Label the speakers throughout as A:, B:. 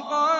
A: الظَّالِمُونَ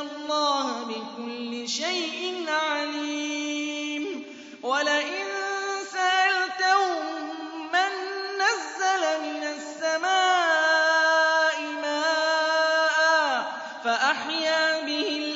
A: الله بكل شيء عليم. ولئن سألتهم من نزل من السماء ماء فأحيا به الأرض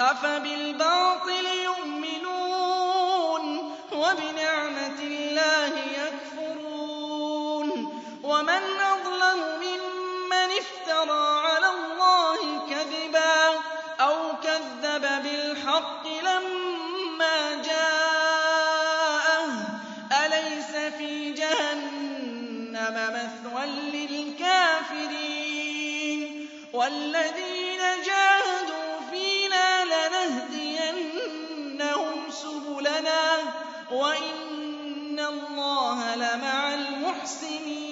A: أفبالباطل يؤمنون وبنعمة الله يكفرون ومن أظلم ممن افترى على الله كذبا أو كذب بالحق لما جاءه. أليس في جهنم مثوى للكافرين؟ وَالَّذِي سُبُلَنَا ۚ